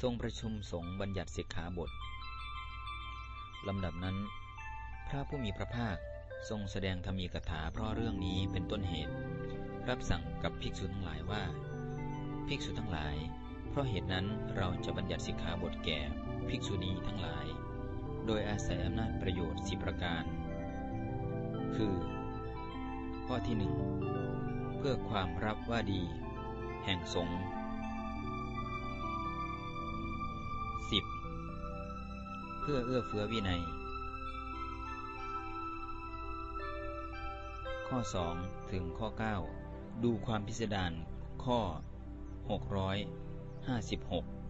ทรงประชุมสงฆ์บัญญัติสิกขาบทลำดับนั้น พระผู้มีพระภาคทรงแสดงธรรมีกถาเพราะเรื่องนี้เป็นต้นเหตุ รับสั่งกับภิกษุทั้งหลายว่า ภิกษุทั้งหลาย เพราะเหตุนั้นเราจะบัญญัติสิกขาบทแก่ภิกษุณีทั้งหลาย โดยอาศัยอำนาจประโยชน์สิประการ คือ ข้อที่หนึ่งเพื่อความรับว่าดี แห่งสงฆ์ 10. เพื่อเอื้อเฟื้อวินัย ข้อ 2 ถึงข้อ 9 ดูความพิสดารข้อ 656